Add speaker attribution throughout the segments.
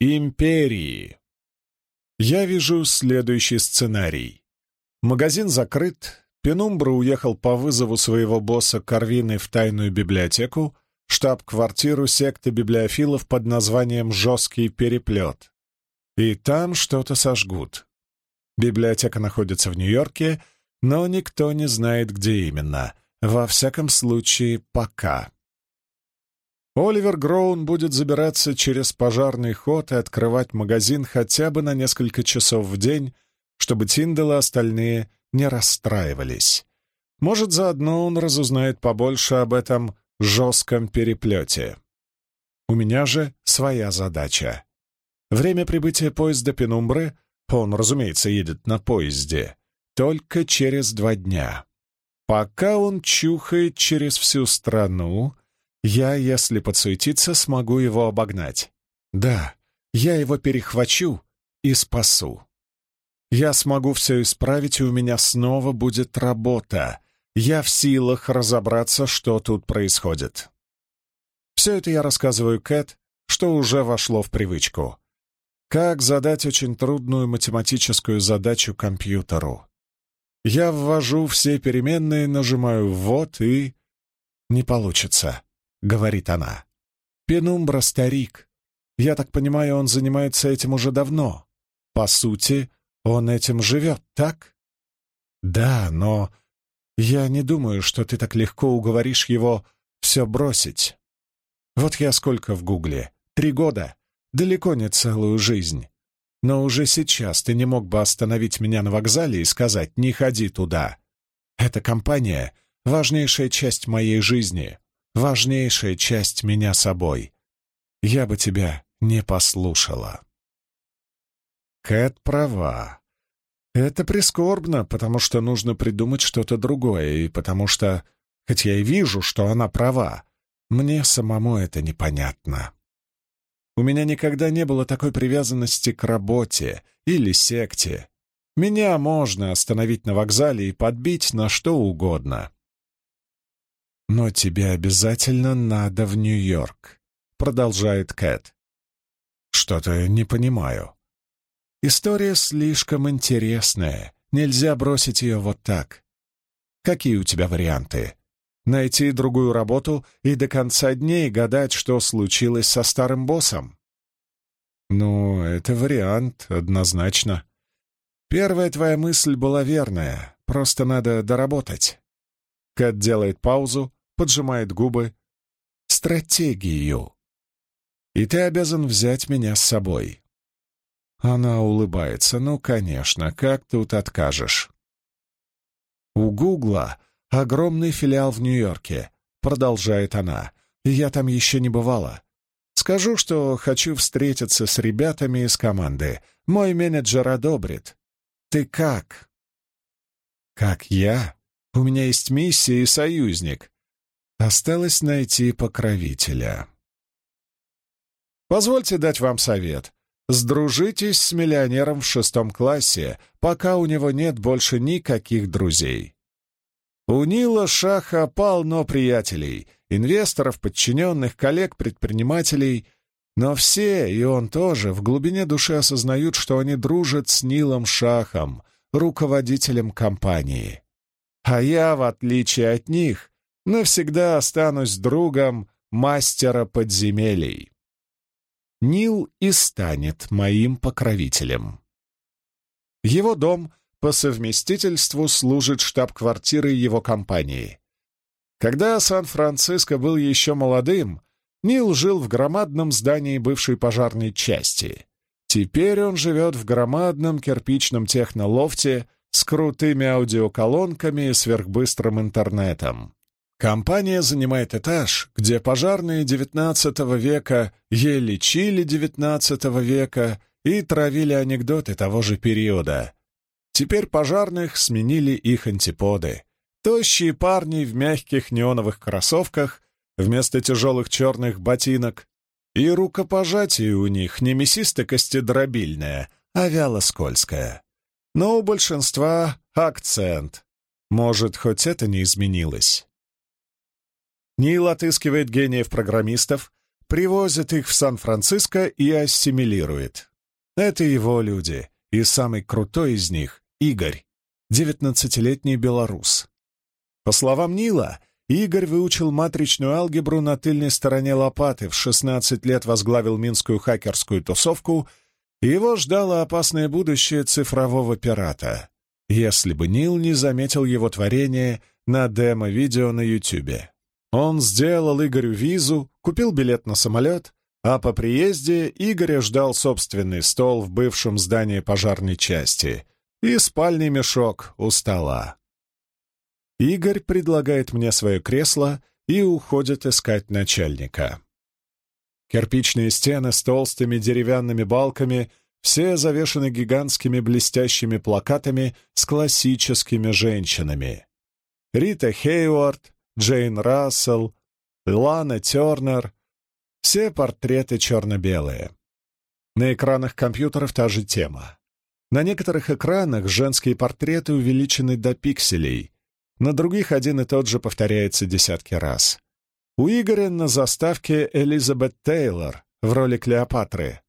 Speaker 1: империи. Я вижу следующий сценарий. Магазин закрыт, Пенумбра уехал по вызову своего босса Карвины в тайную библиотеку, штаб-квартиру секты библиофилов под названием «Жесткий переплет». И там что-то сожгут. Библиотека находится в Нью-Йорке, но никто не знает, где именно. Во всяком случае, пока. Оливер Гроун будет забираться через пожарный ход и открывать магазин хотя бы на несколько часов в день, чтобы Тиндал и остальные не расстраивались. Может, заодно он разузнает побольше об этом жестком переплете. У меня же своя задача. Время прибытия поезда Пенумбры, он, разумеется, едет на поезде, только через два дня. Пока он чухает через всю страну, я, если подсуетиться, смогу его обогнать. Да, я его перехвачу и спасу. Я смогу все исправить, и у меня снова будет работа. Я в силах разобраться, что тут происходит. Все это я рассказываю Кэт, что уже вошло в привычку. Как задать очень трудную математическую задачу компьютеру? Я ввожу все переменные, нажимаю «ввод» и... Не получится говорит она. «Пенумбра — старик. Я так понимаю, он занимается этим уже давно. По сути, он этим живет, так?» «Да, но я не думаю, что ты так легко уговоришь его все бросить. Вот я сколько в Гугле? Три года. Далеко не целую жизнь. Но уже сейчас ты не мог бы остановить меня на вокзале и сказать «не ходи туда». Эта компания — важнейшая часть моей жизни важнейшая часть меня собой. Я бы тебя не послушала. Кэт права. Это прискорбно, потому что нужно придумать что-то другое, и потому что, хоть я и вижу, что она права, мне самому это непонятно. У меня никогда не было такой привязанности к работе или секте. Меня можно остановить на вокзале и подбить на что угодно. «Но тебе обязательно надо в Нью-Йорк», — продолжает Кэт. «Что-то не понимаю. История слишком интересная, нельзя бросить ее вот так. Какие у тебя варианты? Найти другую работу и до конца дней гадать, что случилось со старым боссом?» «Ну, это вариант, однозначно. Первая твоя мысль была верная, просто надо доработать». Кэт делает паузу, поджимает губы. «Стратегию. И ты обязан взять меня с собой». Она улыбается. «Ну, конечно, как тут откажешь?» «У Гугла огромный филиал в Нью-Йорке», — продолжает она. «И я там еще не бывала. Скажу, что хочу встретиться с ребятами из команды. Мой менеджер одобрит. Ты как?» «Как я? У меня есть миссия и союзник. Осталось найти покровителя. Позвольте дать вам совет. Сдружитесь с миллионером в шестом классе, пока у него нет больше никаких друзей. У Нила Шаха полно приятелей, инвесторов, подчиненных, коллег-предпринимателей, но все, и он тоже, в глубине души осознают, что они дружат с Нилом Шахом, руководителем компании. А я, в отличие от них, навсегда останусь другом мастера подземелий. Нил и станет моим покровителем. Его дом по совместительству служит штаб-квартирой его компании. Когда Сан-Франциско был еще молодым, Нил жил в громадном здании бывшей пожарной части. Теперь он живет в громадном кирпичном технолофте с крутыми аудиоколонками и сверхбыстрым интернетом. Компания занимает этаж, где пожарные XIX века ели чили XIX века и травили анекдоты того же периода. Теперь пожарных сменили их антиподы. Тощие парни в мягких неоновых кроссовках вместо тяжелых черных ботинок, и рукопожатие у них не мясисто-костедробильное, а вяло-скользкое. Но у большинства акцент. Может, хоть это не изменилось. Нил отыскивает гениев-программистов, привозит их в Сан-Франциско и ассимилирует. Это его люди, и самый крутой из них — Игорь, девятнадцатилетний белорус. По словам Нила, Игорь выучил матричную алгебру на тыльной стороне лопаты, в 16 лет возглавил минскую хакерскую тусовку, его ждало опасное будущее цифрового пирата, если бы Нил не заметил его творение на демо-видео на Ютубе. Он сделал Игорю визу, купил билет на самолет, а по приезде Игоря ждал собственный стол в бывшем здании пожарной части и спальный мешок у стола. Игорь предлагает мне свое кресло и уходит искать начальника. Кирпичные стены с толстыми деревянными балками все завешаны гигантскими блестящими плакатами с классическими женщинами. Рита Хейвард, Джейн Рассел, Лана Тернер — все портреты черно-белые. На экранах компьютеров та же тема. На некоторых экранах женские портреты увеличены до пикселей, на других один и тот же повторяется десятки раз. У Игоря на заставке Элизабет Тейлор в роли Клеопатры.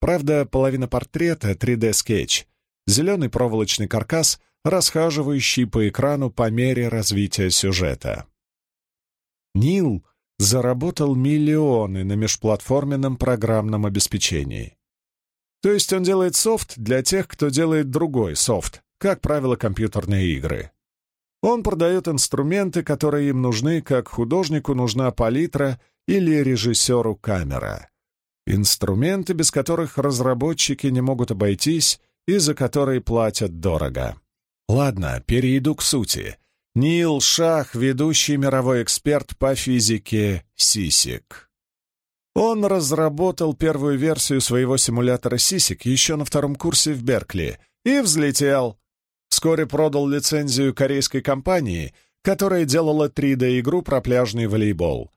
Speaker 1: Правда, половина портрета — 3D-скетч, зеленый проволочный каркас, расхаживающий по экрану по мере развития сюжета. Нил заработал миллионы на межплатформенном программном обеспечении. То есть он делает софт для тех, кто делает другой софт, как правило, компьютерные игры. Он продает инструменты, которые им нужны, как художнику нужна палитра или режиссеру камера. Инструменты, без которых разработчики не могут обойтись и за которые платят дорого. Ладно, перейду к сути. Нил Шах, ведущий мировой эксперт по физике Сисик. Он разработал первую версию своего симулятора Сисик еще на втором курсе в Беркли и взлетел. Вскоре продал лицензию корейской компании, которая делала 3D-игру про пляжный волейбол.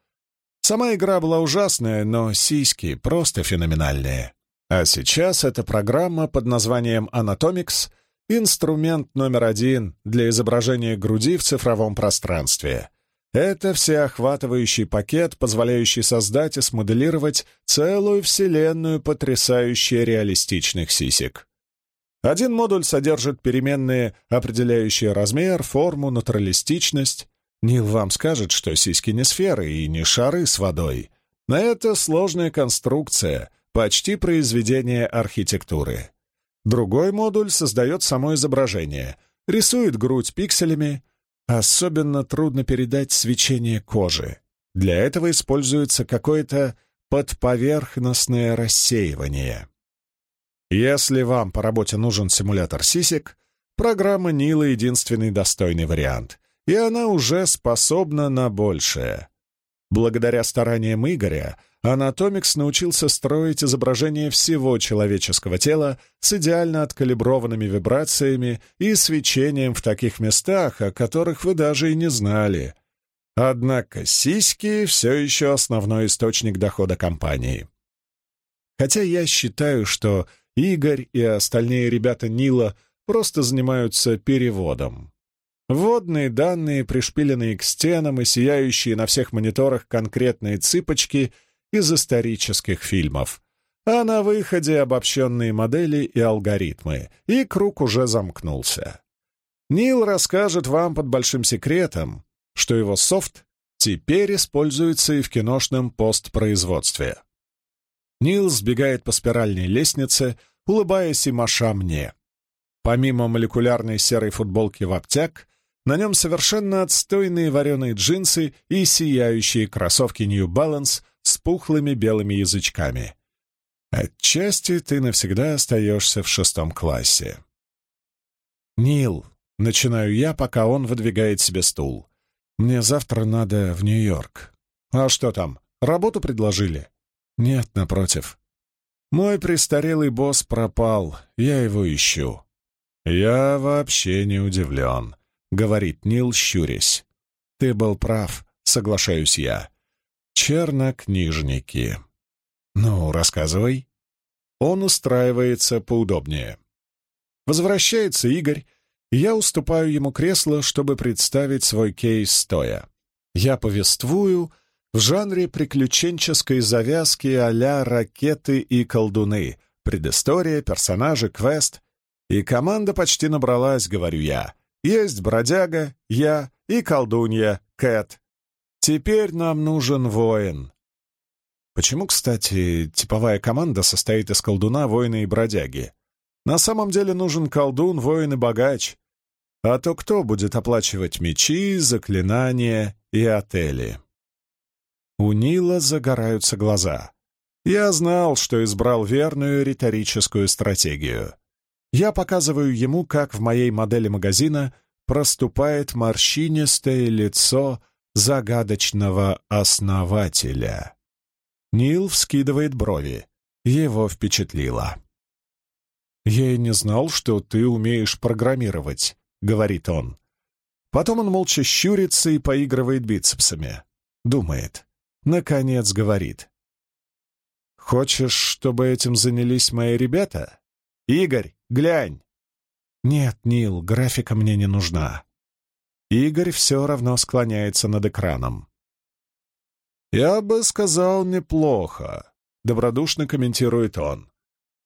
Speaker 1: Сама игра была ужасная, но сиськи просто феноменальные. А сейчас эта программа под названием Anatomics — Инструмент номер один для изображения груди в цифровом пространстве. Это всеохватывающий пакет, позволяющий создать и смоделировать целую вселенную потрясающе реалистичных сисек. Один модуль содержит переменные, определяющие размер, форму, натуралистичность. Нил вам скажет, что сиськи не сферы и не шары с водой. Но это сложная конструкция, почти произведение архитектуры. Другой модуль создает само изображение, рисует грудь пикселями. Особенно трудно передать свечение кожи. Для этого используется какое-то подповерхностное рассеивание. Если вам по работе нужен симулятор сисек, программа Нила — единственный достойный вариант, и она уже способна на большее. Благодаря стараниям Игоря Анатомикс научился строить изображение всего человеческого тела с идеально откалиброванными вибрациями и свечением в таких местах, о которых вы даже и не знали. Однако сиськи все еще основной источник дохода компании. Хотя я считаю, что Игорь и остальные ребята Нила просто занимаются переводом. Вводные данные, пришпиленные к стенам и сияющие на всех мониторах конкретные цыпочки — из исторических фильмов, а на выходе обобщенные модели и алгоритмы, и круг уже замкнулся. Нил расскажет вам под большим секретом, что его софт теперь используется и в киношном постпроизводстве. Нил сбегает по спиральной лестнице, улыбаясь и маша мне. Помимо молекулярной серой футболки в обтяг, на нем совершенно отстойные вареные джинсы и сияющие кроссовки New Balance с пухлыми белыми язычками. Отчасти ты навсегда остаешься в шестом классе. «Нил», — начинаю я, пока он выдвигает себе стул. «Мне завтра надо в Нью-Йорк». «А что там, работу предложили?» «Нет, напротив. Мой престарелый босс пропал, я его ищу». «Я вообще не удивлен», — говорит Нил, щурясь. «Ты был прав», — соглашаюсь я. Чернокнижники. Ну, рассказывай. Он устраивается поудобнее. Возвращается Игорь, и я уступаю ему кресло, чтобы представить свой кейс стоя. Я повествую, В жанре приключенческой завязки а ракеты и колдуны. Предыстория, персонажи, квест. И команда почти набралась, говорю я. Есть бродяга, я и колдунья, Кэт. Теперь нам нужен воин. Почему, кстати, типовая команда состоит из колдуна, воина и бродяги? На самом деле нужен колдун, воин и богач. А то кто будет оплачивать мечи, заклинания и отели? У Нила загораются глаза. Я знал, что избрал верную риторическую стратегию. Я показываю ему, как в моей модели магазина проступает морщинистое лицо загадочного основателя. Нил вскидывает брови. Его впечатлило. «Я и не знал, что ты умеешь программировать», — говорит он. Потом он молча щурится и поигрывает бицепсами. Думает. Наконец говорит. «Хочешь, чтобы этим занялись мои ребята? Игорь, глянь!» «Нет, Нил, графика мне не нужна». Игорь все равно склоняется над экраном. «Я бы сказал, неплохо», — добродушно комментирует он.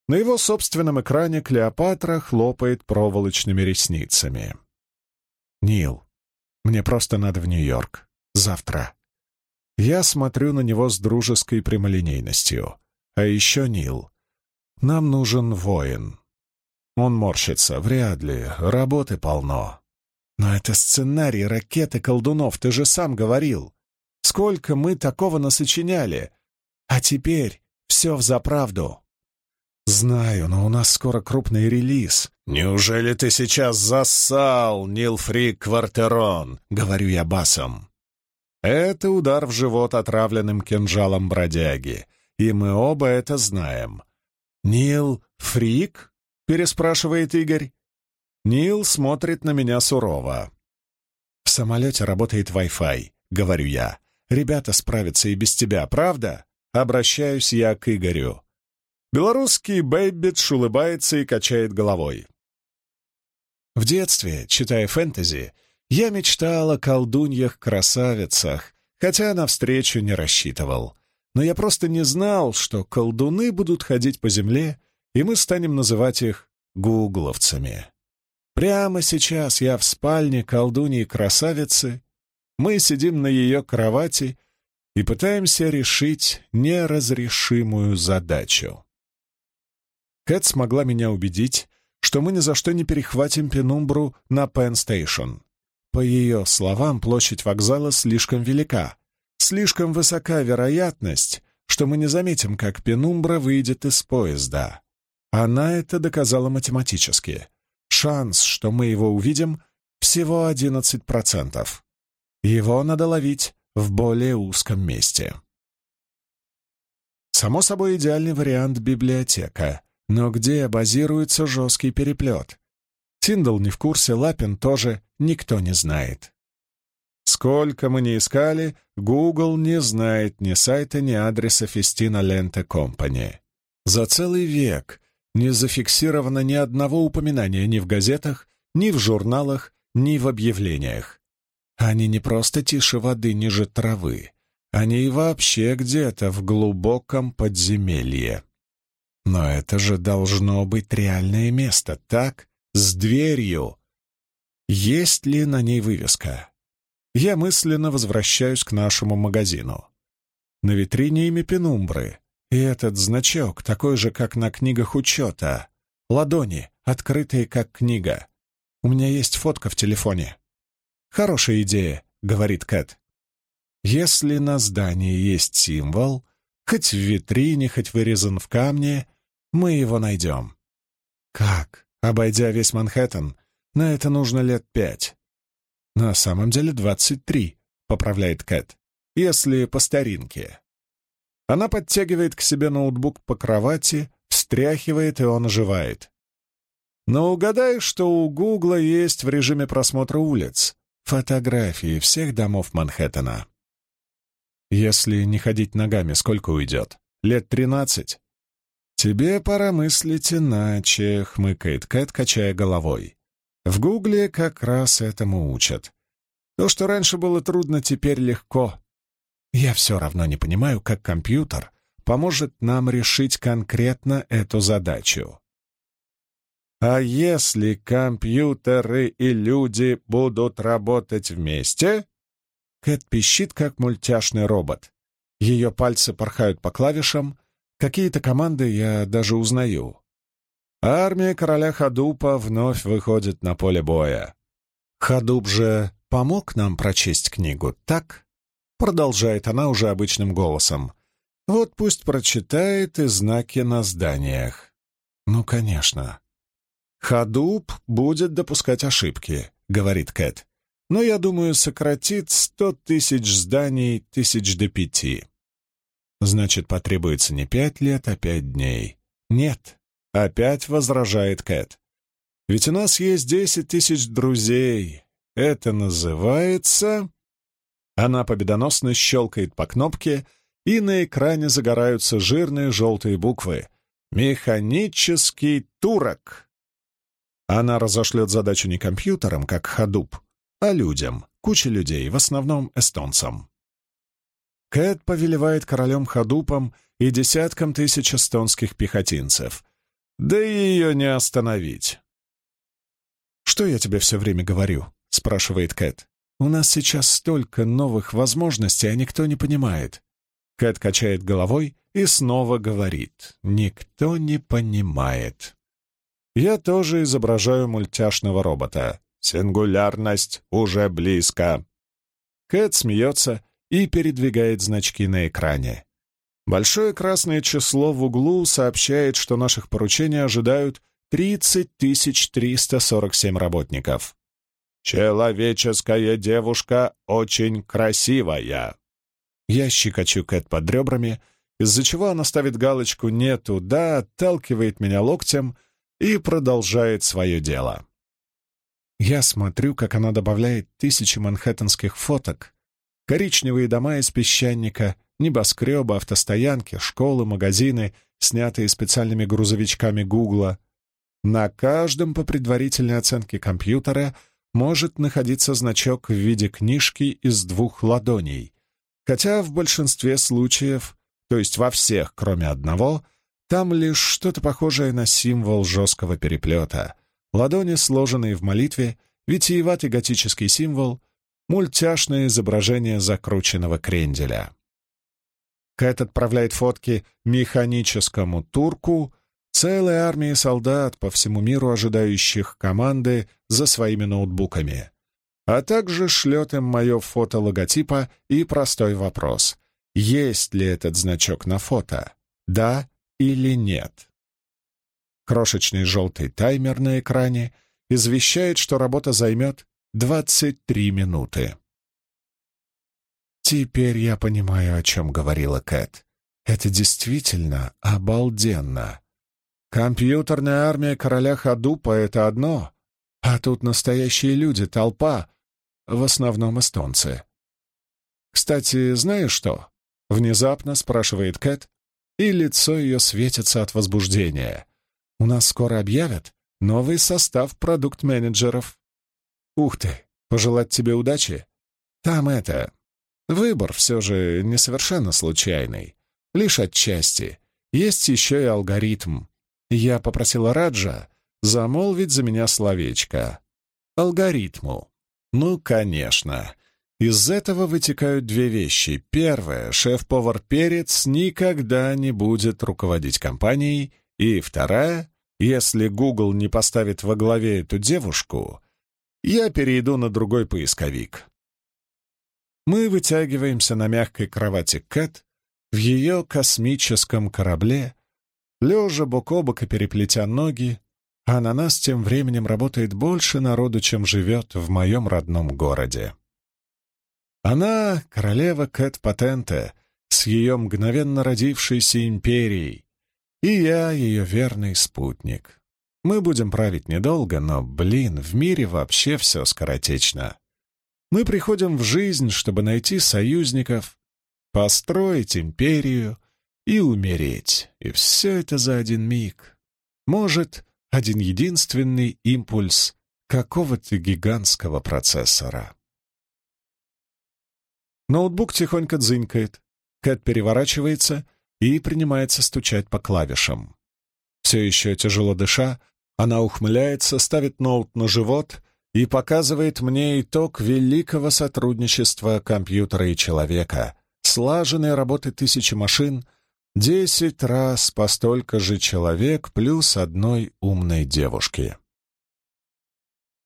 Speaker 1: На его собственном экране Клеопатра хлопает проволочными ресницами. «Нил, мне просто надо в Нью-Йорк. Завтра». Я смотрю на него с дружеской прямолинейностью. А еще Нил. Нам нужен воин. Он морщится. Вряд ли. Работы полно. Но это сценарий ракеты колдунов, ты же сам говорил. Сколько мы такого насочиняли! А теперь все взаправду. Знаю, но у нас скоро крупный релиз. Неужели ты сейчас зассал, Нилфрик Квартерон? Говорю я басом. Это удар в живот отравленным кинжалом бродяги, и мы оба это знаем. «Нил Фрик?» — переспрашивает Игорь. Нил смотрит на меня сурово. «В самолете работает Wi-Fi», — говорю я. Ребята справятся и без тебя, правда?» Обращаюсь я к Игорю. Белорусский Бэйббитш улыбается и качает головой. В детстве, читая фэнтези, я мечтал о колдуньях-красавицах, хотя на встречу не рассчитывал. Но я просто не знал, что колдуны будут ходить по земле, и мы станем называть их гугловцами. Прямо сейчас я в спальне колдуньи-красавицы мы сидим на ее кровати и пытаемся решить неразрешимую задачу. Кэт смогла меня убедить, что мы ни за что не перехватим Пенумбру на Пен-стейшн. По ее словам, площадь вокзала слишком велика, слишком высока вероятность, что мы не заметим, как Пенумбра выйдет из поезда. Она это доказала математически. Шанс, что мы его увидим, всего 11%. Его надо ловить в более узком месте. Само собой, идеальный вариант — библиотека. Но где базируется жесткий переплет? Тиндал не в курсе, Лапин тоже, никто не знает. Сколько мы ни искали, Google не знает ни сайта, ни адреса Фестина Ленте Компани. За целый век не зафиксировано ни одного упоминания ни в газетах, ни в журналах, ни в объявлениях. Они не просто тише воды ниже травы, они и вообще где-то в глубоком подземелье. Но это же должно быть реальное место, так? С дверью. Есть ли на ней вывеска? Я мысленно возвращаюсь к нашему магазину. На витрине имя Пенумбры, и этот значок такой же, как на книгах учета. Ладони, открытые как книга. У меня есть фотка в телефоне. «Хорошая идея», — говорит Кэт. «Если на здании есть символ, хоть в витрине, хоть вырезан в камне, мы его найдем». «Как? Обойдя весь Манхэттен, на это нужно лет пять». «На самом деле двадцать три», — поправляет Кэт, — «если по старинке». Она подтягивает к себе ноутбук по кровати, встряхивает, и он оживает. Но угадай, что у Гугла есть в режиме просмотра улиц. Фотографии всех домов Манхэттена. Если не ходить ногами, сколько уйдет? Лет тринадцать? Тебе пора мыслить иначе, хмыкает Кэт, качая головой. В Гугле как раз этому учат. То, что раньше было трудно, теперь легко. Я все равно не понимаю, как компьютер поможет нам решить конкретно эту задачу. А если компьютеры и люди будут работать вместе? Кэт пищит, как мультяшный робот. Ее пальцы порхают по клавишам. Какие-то команды я даже узнаю. Армия короля Хадупа вновь выходит на поле боя. Хадуп же помог нам прочесть книгу, так? Продолжает она уже обычным голосом. Вот пусть прочитает и знаки на зданиях. Ну, конечно. Хадуп будет допускать ошибки, говорит Кэт. Но, я думаю, сократит сто тысяч зданий тысяч до пяти. Значит, потребуется не пять лет, а пять дней. Нет, опять возражает Кэт. Ведь у нас есть десять тысяч друзей. Это называется... Она победоносно щелкает по кнопке, и на экране загораются жирные желтые буквы. «Механический турок». Она разошлет задачу не компьютерам, как Хадуб, а людям, куче людей, в основном эстонцам. Кэт повелевает королем Хадупом и десяткам тысяч эстонских пехотинцев. Да ее не остановить. «Что я тебе все время говорю?» — спрашивает Кэт. У нас сейчас столько новых возможностей, а никто не понимает. Кэт качает головой и снова говорит. Никто не понимает. Я тоже изображаю мультяшного робота. Сингулярность уже близко. Кэт смеется и передвигает значки на экране. Большое красное число в углу сообщает, что наших поручений ожидают 30 347 работников. «Человеческая девушка очень красивая!» Я щекочу Кэт под ребрами, из-за чего она ставит галочку «не туда», отталкивает меня локтем и продолжает свое дело. Я смотрю, как она добавляет тысячи манхэттенских фоток, коричневые дома из песчаника, небоскребы, автостоянки, школы, магазины, снятые специальными грузовичками Гугла. На каждом, по предварительной оценке компьютера, может находиться значок в виде книжки из двух ладоней, хотя в большинстве случаев, то есть во всех, кроме одного, там лишь что-то похожее на символ жесткого переплета. Ладони, сложенные в молитве, витиеватый готический символ, мультяшное изображение закрученного кренделя. Кэт отправляет фотки механическому турку, целой армии солдат по всему миру, ожидающих команды за своими ноутбуками, а также шлет им мое фото логотипа и простой вопрос — есть ли этот значок на фото, да или нет. Крошечный желтый таймер на экране извещает, что работа займет 23 минуты. Теперь я понимаю, о чем говорила Кэт. Это действительно обалденно. Компьютерная армия короля Хадупа — это одно, а тут настоящие люди, толпа, в основном эстонцы. «Кстати, знаешь что?» — внезапно спрашивает Кэт, и лицо ее светится от возбуждения. «У нас скоро объявят новый состав продукт-менеджеров». «Ух ты! Пожелать тебе удачи?» «Там это... Выбор все же не совершенно случайный, лишь отчасти. Есть еще и алгоритм, я попросила Раджа замолвить за меня словечко. Алгоритму. Ну, конечно. Из этого вытекают две вещи. Первое, шеф-повар Перец никогда не будет руководить компанией. И вторая, если Google не поставит во главе эту девушку, я перейду на другой поисковик. Мы вытягиваемся на мягкой кровати Кэт в ее космическом корабле, лежа бок о бок и переплетя ноги, а на нас тем временем работает больше народу, чем живет в моем родном городе. Она — королева Кэт Патенте с ее мгновенно родившейся империей, и я — ее верный спутник. Мы будем править недолго, но, блин, в мире вообще все скоротечно. Мы приходим в жизнь, чтобы найти союзников, построить империю — и умереть. И все это за один миг. Может, один единственный импульс какого-то гигантского процессора. Ноутбук тихонько дзынькает. Кэт переворачивается и принимается стучать по клавишам. Все еще тяжело дыша, она ухмыляется, ставит ноут на живот и показывает мне итог великого сотрудничества компьютера и человека, слаженной работы тысячи машин, десять раз по столько же человек плюс одной умной девушки.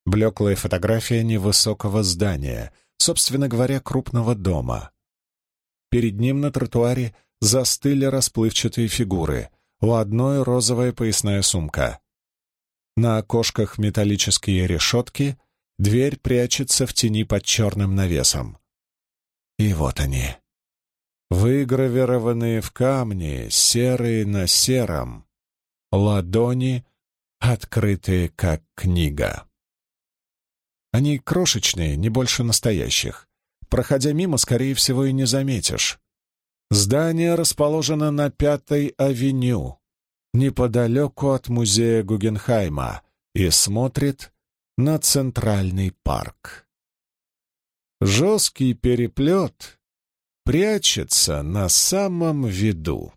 Speaker 1: Блеклая фотография невысокого здания, собственно говоря, крупного дома. Перед ним на тротуаре застыли расплывчатые фигуры. У одной розовая поясная сумка. На окошках металлические решетки, дверь прячется в тени под черным навесом. И вот они. Выгравированные в камне, серые на сером. Ладони, открытые как книга. Они крошечные, не больше настоящих. Проходя мимо, скорее всего, и не заметишь. Здание расположено на Пятой авеню, неподалеку от музея Гугенхайма, и смотрит на Центральный парк. Жесткий переплет прячется на самом виду.